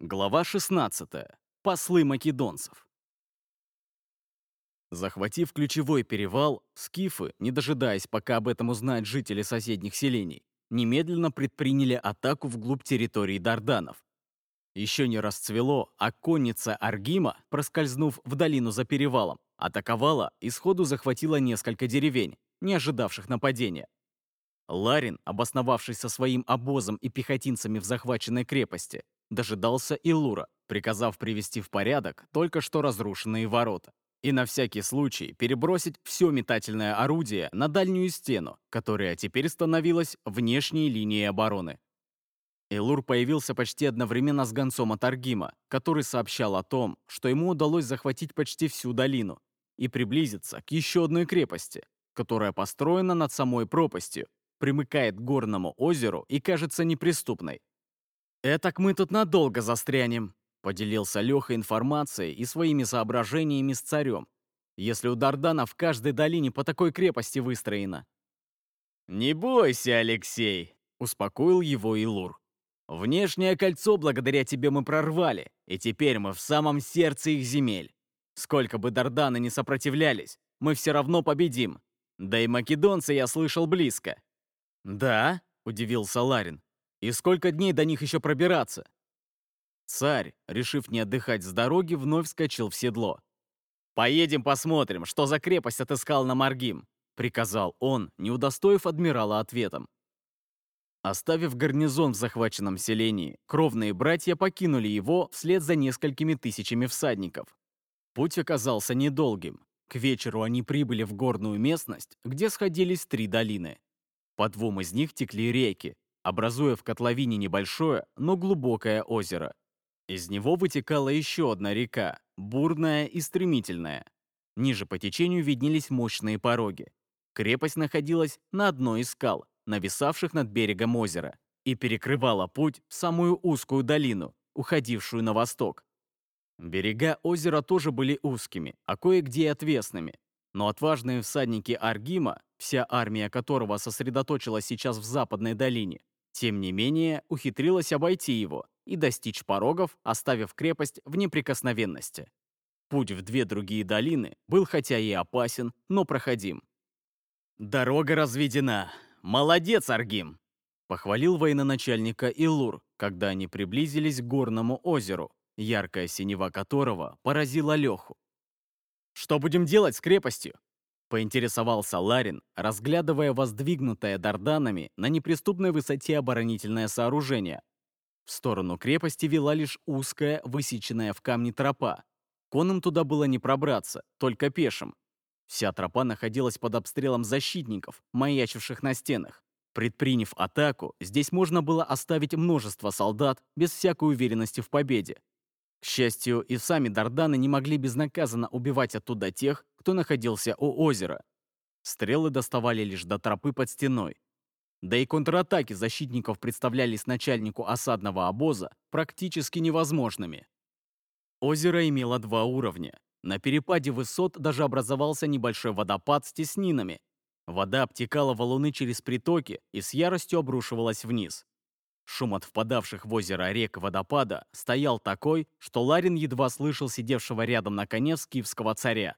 Глава 16. Послы македонцев. Захватив ключевой перевал, скифы, не дожидаясь, пока об этом узнают жители соседних селений, немедленно предприняли атаку вглубь территории Дарданов. Еще не расцвело, а конница Аргима, проскользнув в долину за перевалом, атаковала и сходу захватила несколько деревень, не ожидавших нападения. Ларин, обосновавшись со своим обозом и пехотинцами в захваченной крепости, дожидался Илура, приказав привести в порядок только что разрушенные ворота. И на всякий случай перебросить все метательное орудие на дальнюю стену, которая теперь становилась внешней линией обороны. Илур появился почти одновременно с гонцом от Аргима, который сообщал о том, что ему удалось захватить почти всю долину и приблизиться к еще одной крепости, которая построена над самой пропастью, примыкает к горному озеру и кажется неприступной. «Этак мы тут надолго застрянем», — поделился Леха информацией и своими соображениями с царем, если у Дардана в каждой долине по такой крепости выстроено. «Не бойся, Алексей», — успокоил его Илур. «Внешнее кольцо благодаря тебе мы прорвали, и теперь мы в самом сердце их земель. Сколько бы Дарданы не сопротивлялись, мы все равно победим. Да и македонцы я слышал близко». «Да?» — удивился Ларин. И сколько дней до них еще пробираться? Царь, решив не отдыхать с дороги, вновь вскочил в седло. «Поедем посмотрим, что за крепость отыскал на Маргим», приказал он, не удостоив адмирала ответом. Оставив гарнизон в захваченном селении, кровные братья покинули его вслед за несколькими тысячами всадников. Путь оказался недолгим. К вечеру они прибыли в горную местность, где сходились три долины. По двум из них текли реки, образуя в котловине небольшое, но глубокое озеро. Из него вытекала еще одна река, бурная и стремительная. Ниже по течению виднелись мощные пороги. Крепость находилась на одной из скал, нависавших над берегом озера, и перекрывала путь в самую узкую долину, уходившую на восток. Берега озера тоже были узкими, а кое-где и отвесными. Но отважные всадники Аргима, вся армия которого сосредоточилась сейчас в западной долине, тем не менее, ухитрилась обойти его и достичь порогов, оставив крепость в неприкосновенности. Путь в две другие долины был хотя и опасен, но проходим. «Дорога разведена! Молодец, Аргим!» Похвалил военачальника Илур, когда они приблизились к горному озеру, яркая синева которого поразила Леху. «Что будем делать с крепостью?» Поинтересовался Ларин, разглядывая воздвигнутое дарданами на неприступной высоте оборонительное сооружение. В сторону крепости вела лишь узкая, высеченная в камне тропа. Конным туда было не пробраться, только пешим. Вся тропа находилась под обстрелом защитников, маячивших на стенах. Предприняв атаку, здесь можно было оставить множество солдат без всякой уверенности в победе. К счастью, и сами Дарданы не могли безнаказанно убивать оттуда тех, кто находился у озера. Стрелы доставали лишь до тропы под стеной. Да и контратаки защитников представлялись начальнику осадного обоза практически невозможными. Озеро имело два уровня. На перепаде высот даже образовался небольшой водопад с теснинами. Вода обтекала валуны через притоки и с яростью обрушивалась вниз. Шум от впадавших в озеро рек водопада стоял такой, что Ларин едва слышал сидевшего рядом на коне скифского царя.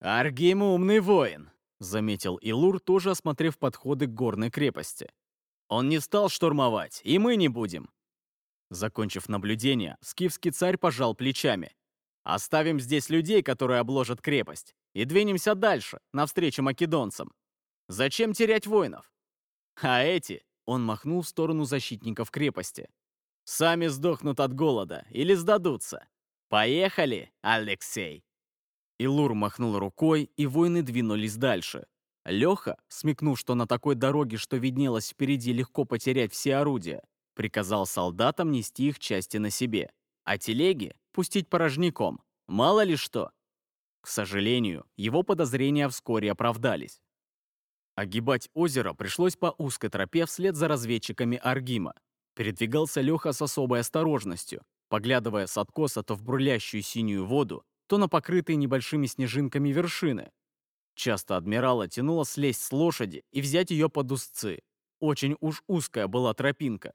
«Аргим умный воин», — заметил Илур, тоже осмотрев подходы к горной крепости. «Он не стал штурмовать, и мы не будем». Закончив наблюдение, скифский царь пожал плечами. «Оставим здесь людей, которые обложат крепость, и двинемся дальше, навстречу македонцам. Зачем терять воинов? А эти он махнул в сторону защитников крепости. «Сами сдохнут от голода или сдадутся. Поехали, Алексей!» Илур махнул рукой, и воины двинулись дальше. Леха, смекнув, что на такой дороге, что виднелось впереди, легко потерять все орудия, приказал солдатам нести их части на себе, а телеги пустить порожняком. Мало ли что. К сожалению, его подозрения вскоре оправдались. Огибать озеро пришлось по узкой тропе вслед за разведчиками Аргима. Передвигался Леха с особой осторожностью, поглядывая с откоса то в бурлящую синюю воду, то на покрытые небольшими снежинками вершины. Часто адмирала тянуло слезть с лошади и взять ее под узцы. Очень уж узкая была тропинка.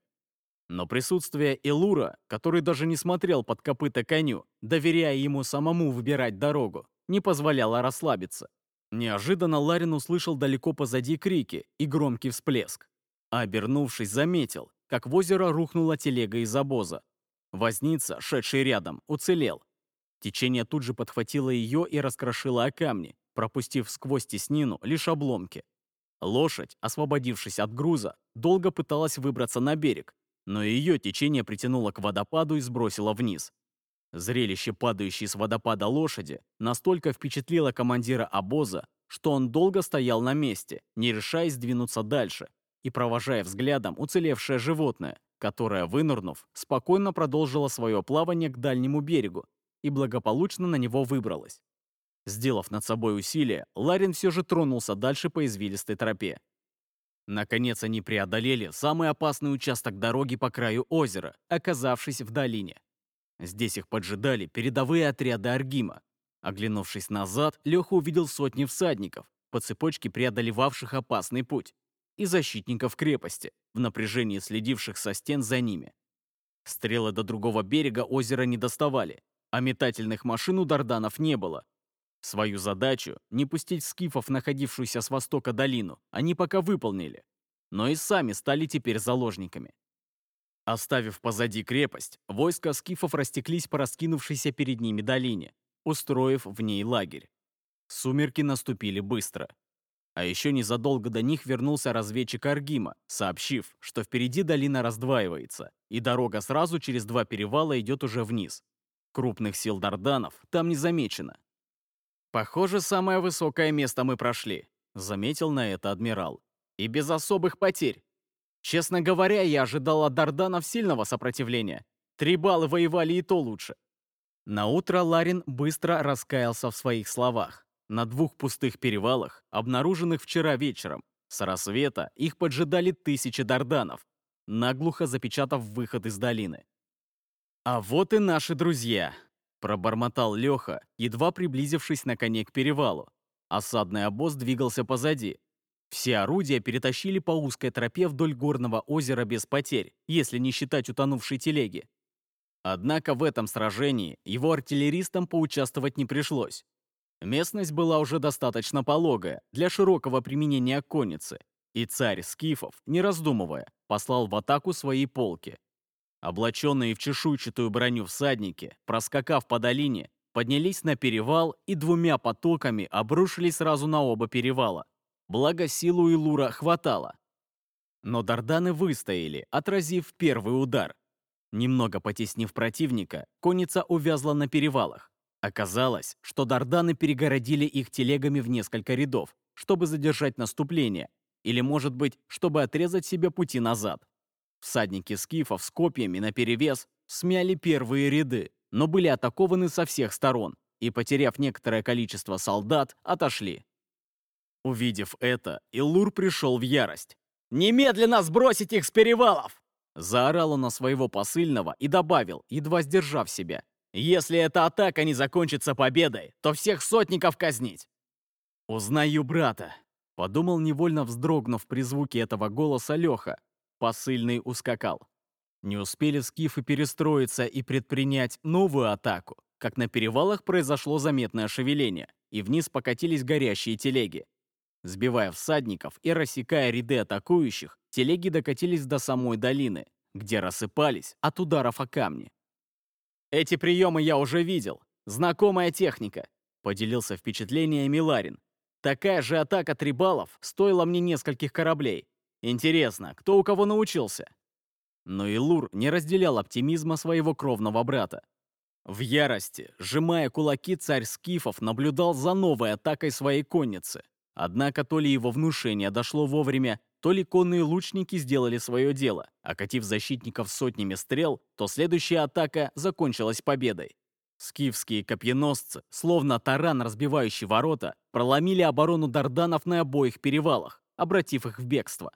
Но присутствие Элура, который даже не смотрел под копыта коню, доверяя ему самому выбирать дорогу, не позволяло расслабиться. Неожиданно Ларин услышал далеко позади крики и громкий всплеск. А обернувшись, заметил, как в озеро рухнула телега из обоза. Возница, шедший рядом, уцелел. Течение тут же подхватило ее и раскрошило о камни, пропустив сквозь теснину лишь обломки. Лошадь, освободившись от груза, долго пыталась выбраться на берег, но ее течение притянуло к водопаду и сбросило вниз. Зрелище падающей с водопада лошади настолько впечатлило командира обоза, что он долго стоял на месте, не решаясь двинуться дальше, и провожая взглядом уцелевшее животное, которое, вынырнув, спокойно продолжило свое плавание к дальнему берегу и благополучно на него выбралось. Сделав над собой усилие, Ларин все же тронулся дальше по извилистой тропе. Наконец они преодолели самый опасный участок дороги по краю озера, оказавшись в долине. Здесь их поджидали передовые отряды Аргима. Оглянувшись назад, Леха увидел сотни всадников, по цепочке преодолевавших опасный путь, и защитников крепости, в напряжении следивших со стен за ними. Стрелы до другого берега озера не доставали, а метательных машин у Дарданов не было. Свою задачу — не пустить скифов, находившуюся с востока долину, они пока выполнили, но и сами стали теперь заложниками. Оставив позади крепость, войска скифов растеклись по раскинувшейся перед ними долине, устроив в ней лагерь. Сумерки наступили быстро. А еще незадолго до них вернулся разведчик Аргима, сообщив, что впереди долина раздваивается, и дорога сразу через два перевала идет уже вниз. Крупных сил дарданов там не замечено. «Похоже, самое высокое место мы прошли», — заметил на это адмирал. «И без особых потерь. Честно говоря, я ожидал от дарданов сильного сопротивления. Три балла воевали и то лучше». На утро Ларин быстро раскаялся в своих словах. На двух пустых перевалах, обнаруженных вчера вечером, с рассвета их поджидали тысячи дарданов, наглухо запечатав выход из долины. «А вот и наши друзья», — пробормотал Леха, едва приблизившись на коне к перевалу. Осадный обоз двигался позади. Все орудия перетащили по узкой тропе вдоль горного озера без потерь, если не считать утонувшей телеги. Однако в этом сражении его артиллеристам поучаствовать не пришлось. Местность была уже достаточно пологая для широкого применения конницы, и царь Скифов, не раздумывая, послал в атаку свои полки. Облаченные в чешуйчатую броню всадники, проскакав по долине, поднялись на перевал и двумя потоками обрушились сразу на оба перевала. Благо силу Илура хватало. Но Дарданы выстояли, отразив первый удар. Немного потеснив противника, конница увязла на перевалах. Оказалось, что дарданы перегородили их телегами в несколько рядов, чтобы задержать наступление, или, может быть, чтобы отрезать себе пути назад. Всадники скифов с копьями наперевес смяли первые ряды, но были атакованы со всех сторон и, потеряв некоторое количество солдат, отошли. Увидев это, Иллур пришел в ярость. «Немедленно сбросить их с перевалов!» Заорал он на своего посыльного и добавил, едва сдержав себя. Если эта атака не закончится победой, то всех сотников казнить. «Узнаю брата», — подумал невольно вздрогнув при звуке этого голоса Леха. Посыльный ускакал. Не успели скифы перестроиться и предпринять новую атаку, как на перевалах произошло заметное шевеление, и вниз покатились горящие телеги. Сбивая всадников и рассекая ряды атакующих, телеги докатились до самой долины, где рассыпались от ударов о камни. «Эти приемы я уже видел. Знакомая техника», — поделился впечатлениями Ларин. «Такая же атака трибалов стоила мне нескольких кораблей. Интересно, кто у кого научился?» Но и Лур не разделял оптимизма своего кровного брата. В ярости, сжимая кулаки, царь Скифов наблюдал за новой атакой своей конницы. Однако то ли его внушение дошло вовремя, то ли конные лучники сделали свое дело, окатив защитников сотнями стрел, то следующая атака закончилась победой. Скифские копьеносцы, словно таран, разбивающий ворота, проломили оборону дарданов на обоих перевалах, обратив их в бегство.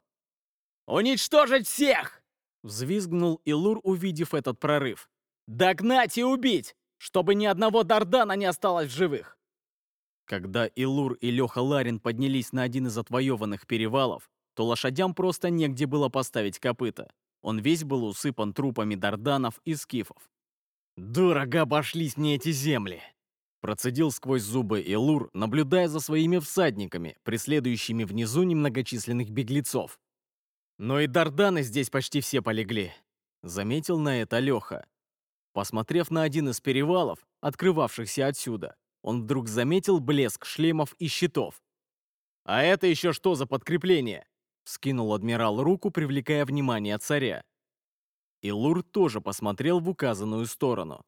«Уничтожить всех!» — взвизгнул Илур, увидев этот прорыв. «Догнать и убить, чтобы ни одного дардана не осталось в живых!» Когда Илур и Леха Ларин поднялись на один из отвоеванных перевалов, то лошадям просто негде было поставить копыта. Он весь был усыпан трупами дарданов и скифов. «Дорого обошлись мне эти земли!» Процедил сквозь зубы Илур, наблюдая за своими всадниками, преследующими внизу немногочисленных беглецов. «Но и дарданы здесь почти все полегли», — заметил на это Леха. Посмотрев на один из перевалов, открывавшихся отсюда, он вдруг заметил блеск шлемов и щитов. «А это еще что за подкрепление?» — скинул адмирал руку, привлекая внимание царя. Илур тоже посмотрел в указанную сторону.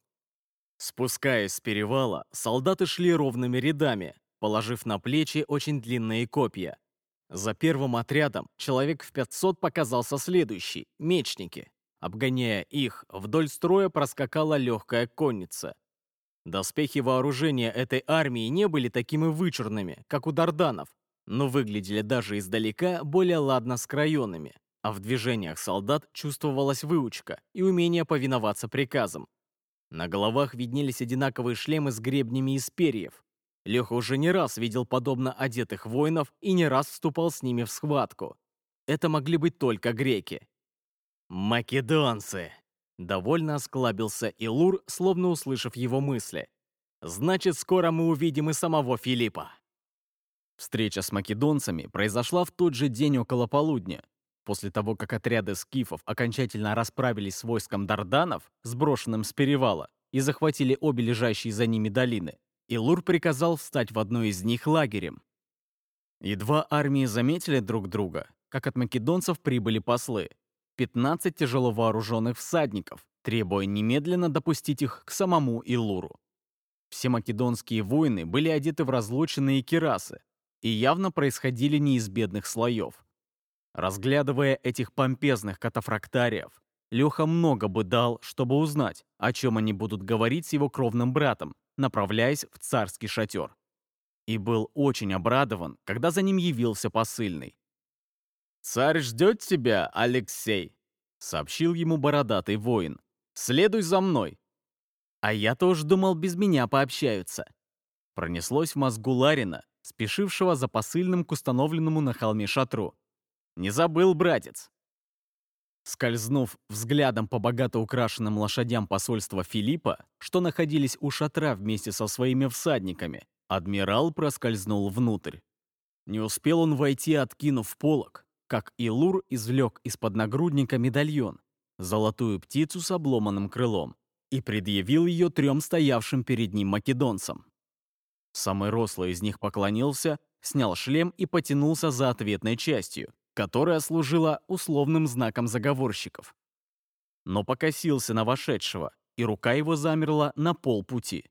Спускаясь с перевала, солдаты шли ровными рядами, положив на плечи очень длинные копья. За первым отрядом человек в 500 показался следующий — мечники. Обгоняя их, вдоль строя проскакала легкая конница. Доспехи вооружения этой армии не были такими вычурными, как у дарданов, но выглядели даже издалека более ладно скроенными, а в движениях солдат чувствовалась выучка и умение повиноваться приказам. На головах виднелись одинаковые шлемы с гребнями из перьев. Леха уже не раз видел подобно одетых воинов и не раз вступал с ними в схватку. Это могли быть только греки. «Македонцы!» Довольно осклабился Илур, словно услышав его мысли. «Значит, скоро мы увидим и самого Филиппа». Встреча с македонцами произошла в тот же день около полудня, После того, как отряды скифов окончательно расправились с войском дарданов, сброшенным с перевала, и захватили обе лежащие за ними долины, Илур приказал встать в одной из них лагерем. Едва армии заметили друг друга, как от македонцев прибыли послы. 15 тяжело вооруженных всадников, требуя немедленно допустить их к самому Илуру. Все македонские воины были одеты в разлоченные кирасы и явно происходили не из бедных слоев. Разглядывая этих помпезных катафрактариев, Леха много бы дал, чтобы узнать, о чем они будут говорить с его кровным братом, направляясь в царский шатер. И был очень обрадован, когда за ним явился посыльный. «Царь ждет тебя, Алексей», — сообщил ему бородатый воин. «Следуй за мной». «А я тоже думал, без меня пообщаются». Пронеслось в мозгу Ларина, спешившего за посыльным к установленному на холме шатру. Не забыл, братец!» Скользнув взглядом по богато украшенным лошадям посольства Филиппа, что находились у шатра вместе со своими всадниками, адмирал проскользнул внутрь. Не успел он войти, откинув полог, как Илур извлек из-под нагрудника медальон, золотую птицу с обломанным крылом, и предъявил ее трем стоявшим перед ним македонцам. Самый рослый из них поклонился, снял шлем и потянулся за ответной частью, которая служила условным знаком заговорщиков. Но покосился на вошедшего, и рука его замерла на полпути.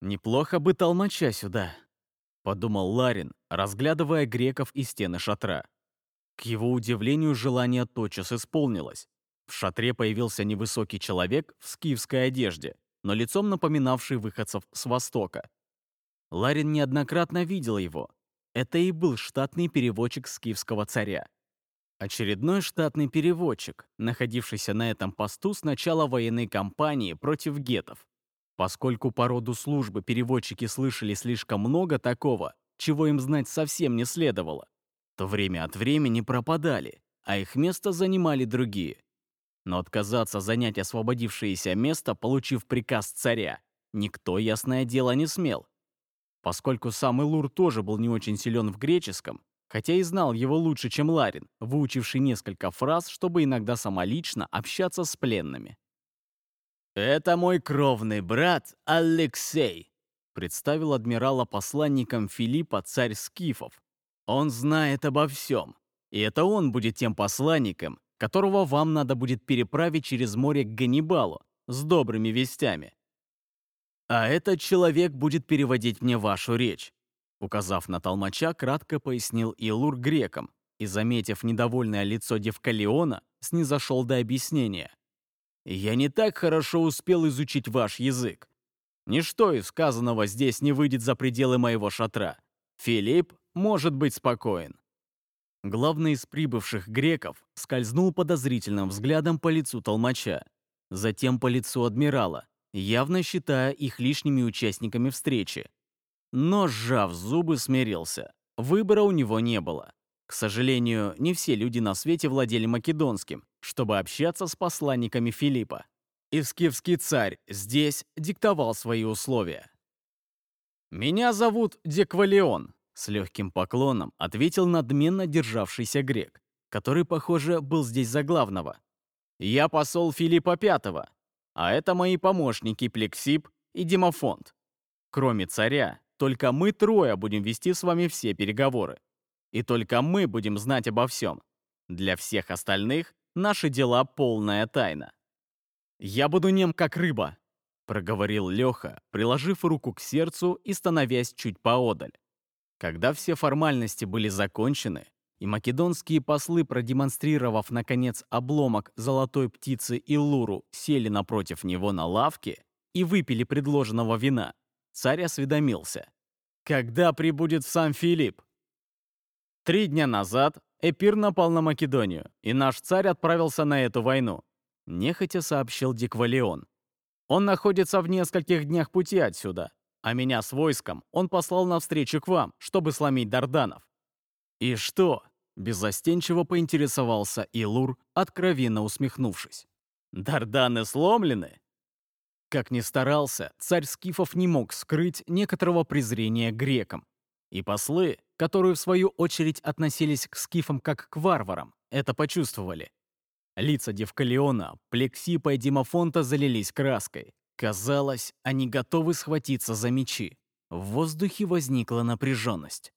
«Неплохо бы толмача сюда», — подумал Ларин, разглядывая греков и стены шатра. К его удивлению, желание тотчас исполнилось. В шатре появился невысокий человек в скифской одежде, но лицом напоминавший выходцев с Востока. Ларин неоднократно видел его, это и был штатный переводчик скифского царя. Очередной штатный переводчик, находившийся на этом посту с начала военной кампании против гетов. Поскольку по роду службы переводчики слышали слишком много такого, чего им знать совсем не следовало, то время от времени пропадали, а их место занимали другие. Но отказаться занять освободившееся место, получив приказ царя, никто, ясное дело, не смел. Поскольку сам Илур тоже был не очень силен в греческом, хотя и знал его лучше, чем Ларин, выучивший несколько фраз, чтобы иногда самолично общаться с пленными. «Это мой кровный брат Алексей», — представил адмирала посланником Филиппа царь Скифов. «Он знает обо всем, и это он будет тем посланником, которого вам надо будет переправить через море к Ганнибалу с добрыми вестями. А этот человек будет переводить мне вашу речь. Указав на толмача, кратко пояснил Илур грекам и, заметив недовольное лицо Девкалиона, снизошел до объяснения. «Я не так хорошо успел изучить ваш язык. Ничто из сказанного здесь не выйдет за пределы моего шатра. Филипп может быть спокоен». Главный из прибывших греков скользнул подозрительным взглядом по лицу толмача, затем по лицу адмирала, явно считая их лишними участниками встречи. Но, сжав зубы, смирился. Выбора у него не было. К сожалению, не все люди на свете владели македонским, чтобы общаться с посланниками Филиппа. И скифский царь здесь диктовал свои условия. «Меня зовут Девкалион», — с легким поклоном ответил надменно державшийся грек, который, похоже, был здесь за главного. «Я посол Филиппа V, а это мои помощники Плексип и Димофонт. Кроме царя, только мы трое будем вести с вами все переговоры. И только мы будем знать обо всем. Для всех остальных наши дела полная тайна. «Я буду нем, как рыба», — проговорил Леха, приложив руку к сердцу и становясь чуть поодаль. Когда все формальности были закончены, и македонские послы, продемонстрировав, наконец, обломок золотой птицы и луру, сели напротив него на лавке и выпили предложенного вина, царь осведомился. «Когда прибудет сам Филипп?» Три дня назад Эпир напал на Македонию, и наш царь отправился на эту войну. Нехотя сообщил Диквалион. Он находится в нескольких днях пути отсюда, а меня с войском он послал навстречу к вам, чтобы сломить Дарданов. И что? Беззастенчиво поинтересовался Илур, откровенно усмехнувшись. «Дарданы сломлены?» Как ни старался, царь Скифов не мог скрыть некоторого презрения грекам. И послы, которые в свою очередь относились к скифам как к варварам, это почувствовали. Лица Девкалиона, Плексипа и Димофонта залились краской. Казалось, они готовы схватиться за мечи. В воздухе возникла напряженность.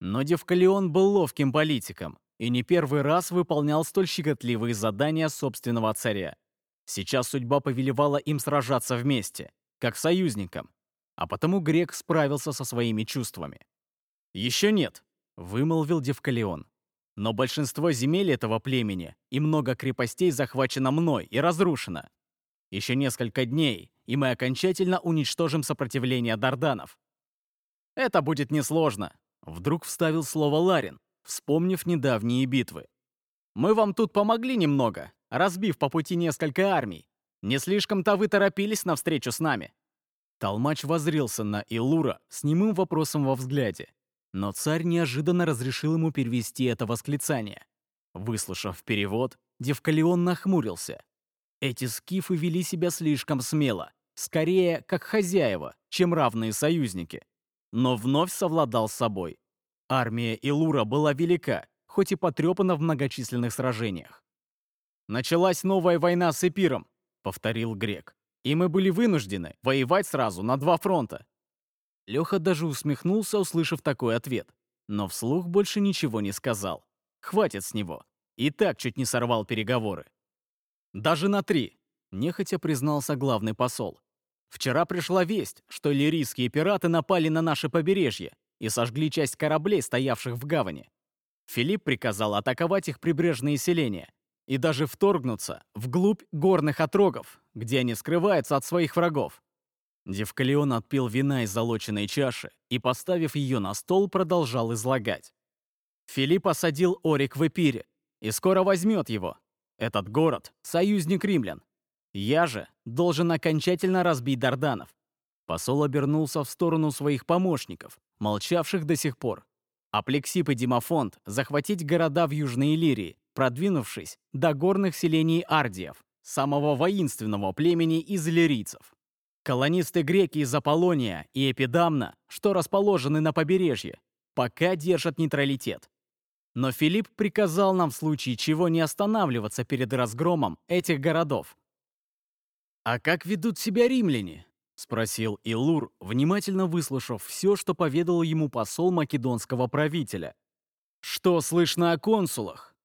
Но Девкалион был ловким политиком и не первый раз выполнял столь щекотливые задания собственного царя. Сейчас судьба повелевала им сражаться вместе, как союзникам, а потому грек справился со своими чувствами. «Еще нет», — вымолвил Девкалион. «Но большинство земель этого племени и много крепостей захвачено мной и разрушено. Еще несколько дней, и мы окончательно уничтожим сопротивление дарданов. Это будет несложно, Вдруг вставил слово Ларин, вспомнив недавние битвы. «Мы вам тут помогли немного, разбив по пути несколько армий. Не слишком-то вы торопились навстречу с нами». Толмач возрился на Илура с немым вопросом во взгляде. Но царь неожиданно разрешил ему перевести это восклицание. Выслушав перевод, Девкалион нахмурился. Эти скифы вели себя слишком смело, скорее как хозяева, чем равные союзники но вновь совладал с собой. Армия Илура была велика, хоть и потрепана в многочисленных сражениях. «Началась новая война с Эпиром», — повторил Грек. «И мы были вынуждены воевать сразу на два фронта». Леха даже усмехнулся, услышав такой ответ, но вслух больше ничего не сказал. Хватит с него. И так чуть не сорвал переговоры. «Даже на три», — нехотя признался главный посол. Вчера пришла весть, что лирийские пираты напали на наше побережье и сожгли часть кораблей, стоявших в гавани. Филипп приказал атаковать их прибрежные селения и даже вторгнуться вглубь горных отрогов, где они скрываются от своих врагов. Девкалион отпил вина из залоченной чаши и, поставив ее на стол, продолжал излагать. Филипп осадил Орик в Эпире и скоро возьмет его. Этот город — союзник римлян, я же должен окончательно разбить Дарданов. Посол обернулся в сторону своих помощников, молчавших до сих пор. А Плексип и Димофонт захватить города в Южной Иллирии, продвинувшись до горных селений Ардиев, самого воинственного племени иллирийцев. Колонисты-греки из Аполлонии и Эпидамна, что расположены на побережье, пока держат нейтралитет. Но Филипп приказал нам в случае чего не останавливаться перед разгромом этих городов, «А как ведут себя римляне?» — спросил Илур, внимательно выслушав все, что поведал ему посол македонского правителя. «Что слышно о консулах?»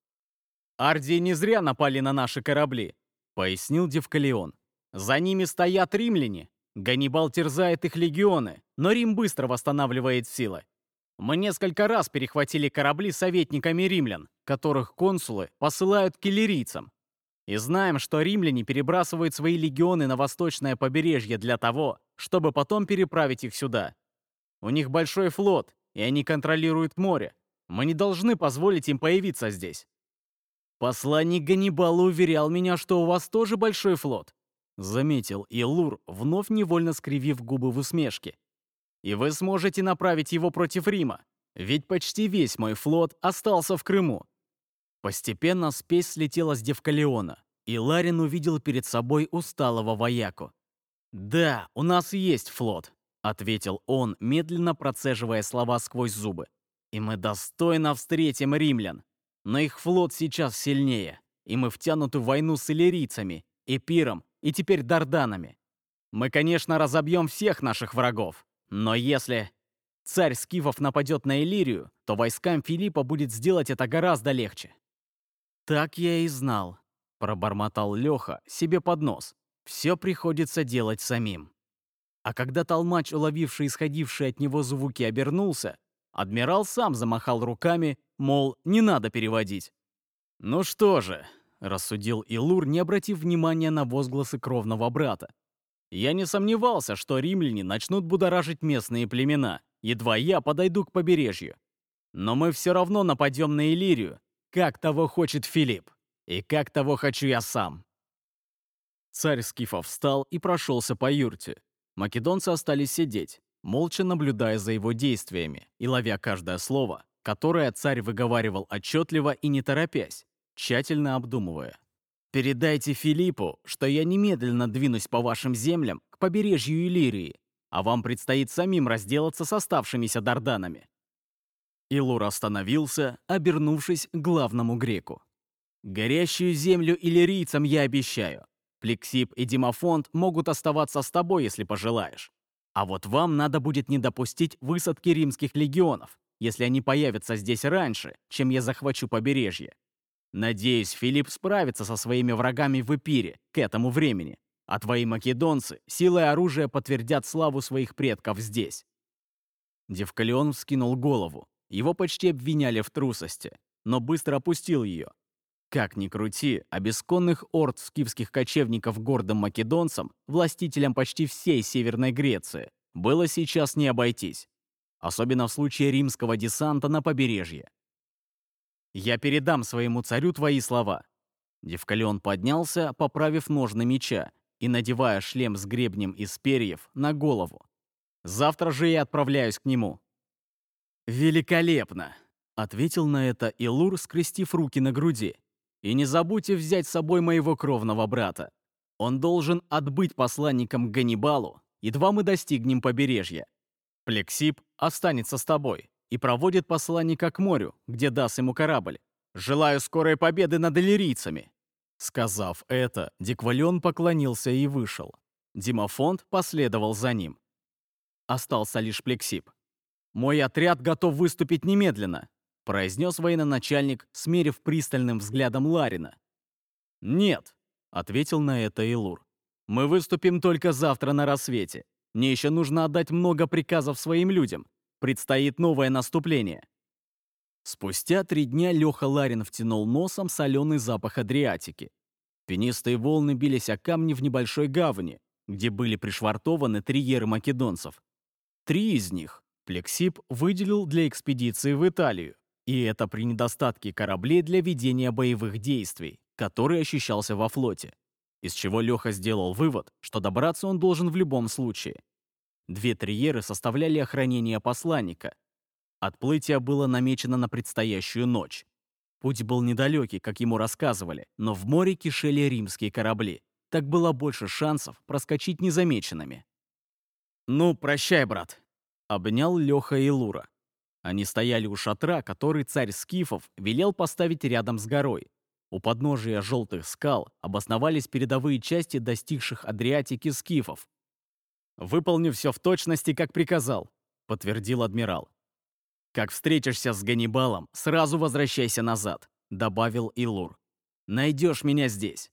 «Ардии не зря напали на наши корабли», — пояснил Девкалион. «За ними стоят римляне. Ганнибал терзает их легионы, но Рим быстро восстанавливает силы. Мы несколько раз перехватили корабли советниками римлян, которых консулы посылают к. И знаем, что римляне перебрасывают свои легионы на восточное побережье для того, чтобы потом переправить их сюда. У них большой флот, и они контролируют море. Мы не должны позволить им появиться здесь. Посланник Ганнибала уверял меня, что у вас тоже большой флот. Заметил Илур, вновь невольно скривив губы в усмешке. И вы сможете направить его против Рима. Ведь почти весь мой флот остался в Крыму. Постепенно спесь слетела с Девкалиона, и Ларин увидел перед собой усталого вояку. «Да, у нас есть флот», — ответил он, медленно процеживая слова сквозь зубы. «И мы достойно встретим римлян. Но их флот сейчас сильнее, и мы втянуты в войну с иллирийцами, Эпиром и теперь Дарданами. Мы, конечно, разобьем всех наших врагов, но если царь Скифов нападет на Иллирию, то войскам Филиппа будет сделать это гораздо легче. «Так я и знал», — пробормотал Леха себе под нос. «Все приходится делать самим». А когда толмач, уловивший исходившие от него звуки, обернулся, адмирал сам замахал руками, мол, не надо переводить. «Ну что же», — рассудил Илур, не обратив внимания на возгласы кровного брата. «Я не сомневался, что римляне начнут будоражить местные племена, едва я подойду к побережью. Но мы все равно нападем на Иллирию, как того хочет Филипп, и как того хочу я сам. Царь Скифов встал и прошелся по юрте. Македонцы остались сидеть, молча наблюдая за его действиями и ловя каждое слово, которое царь выговаривал отчетливо и не торопясь, тщательно обдумывая. «Передайте Филиппу, что я немедленно двинусь по вашим землям к побережью Иллирии, а вам предстоит самим разделаться с оставшимися дарданами. Илур остановился, обернувшись к главному греку. «Горящую землю иллирийцам я обещаю. Плексип и Димофонт могут оставаться с тобой, если пожелаешь. А вот вам надо будет не допустить высадки римских легионов, если они появятся здесь раньше, чем я захвачу побережье. Надеюсь, Филипп справится со своими врагами в Эпире к этому времени, а твои македонцы силой оружия подтвердят славу своих предков здесь». Девкалион вскинул голову, его почти обвиняли в трусости, но быстро опустил ее. Как ни крути, а бесконных орд скифских кочевников гордым македонцам, властителям почти всей Северной Греции, было сейчас не обойтись. Особенно в случае римского десанта на побережье. «Я передам своему царю твои слова». Девкалион поднялся, поправив ножны меча и надевая шлем с гребнем из перьев на голову. «Завтра же я отправляюсь к нему. «Великолепно!» — ответил на это Илур, скрестив руки на груди. «И не забудьте взять с собой моего кровного брата. Он должен отбыть посланником Ганнибалу, едва мы достигнем побережья. Плексип останется с тобой и проводит посланника к морю, где даст ему корабль. Желаю скорой победы над иллирийцами!» Сказав это, Девкалион поклонился и вышел. Димофонт последовал за ним. Остался лишь Плексип. «Мой отряд готов выступить немедленно», — произнес военачальник, смерив пристальным взглядом Ларина. «Нет», — ответил на это Илур. «Мы выступим только завтра на рассвете. Мне еще нужно отдать много приказов своим людям. Предстоит новое наступление». Спустя три дня Леха Ларин втянул носом соленый запах Адриатики. Пенистые волны бились о камни в небольшой гавани, где были пришвартованы триеры македонцев. Три из них Плексип выделил для экспедиции в Италию, и это при недостатке кораблей для ведения боевых действий, который ощущался во флоте. Из чего Леха сделал вывод, что добраться он должен в любом случае. Две триеры составляли охранение посланника. Отплытие было намечено на предстоящую ночь. Путь был недалекий, как ему рассказывали, но в море кишели римские корабли. Так было больше шансов проскочить незамеченными. «Ну, прощай, брат», обнял Леха и Лура. Они стояли у шатра, который царь Скифов велел поставить рядом с горой. У подножия желтых скал обосновались передовые части достигших Адриатики скифов. «Выполню все в точности, как приказал», — подтвердил адмирал. «Как встретишься с Ганнибалом, сразу возвращайся назад», — добавил Илур. «Найдешь меня здесь».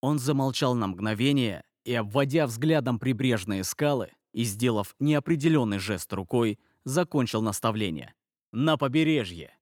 Он замолчал на мгновение и, обводя взглядом прибрежные скалы, и, сделав неопределенный жест рукой, закончил наставление. «На побережье!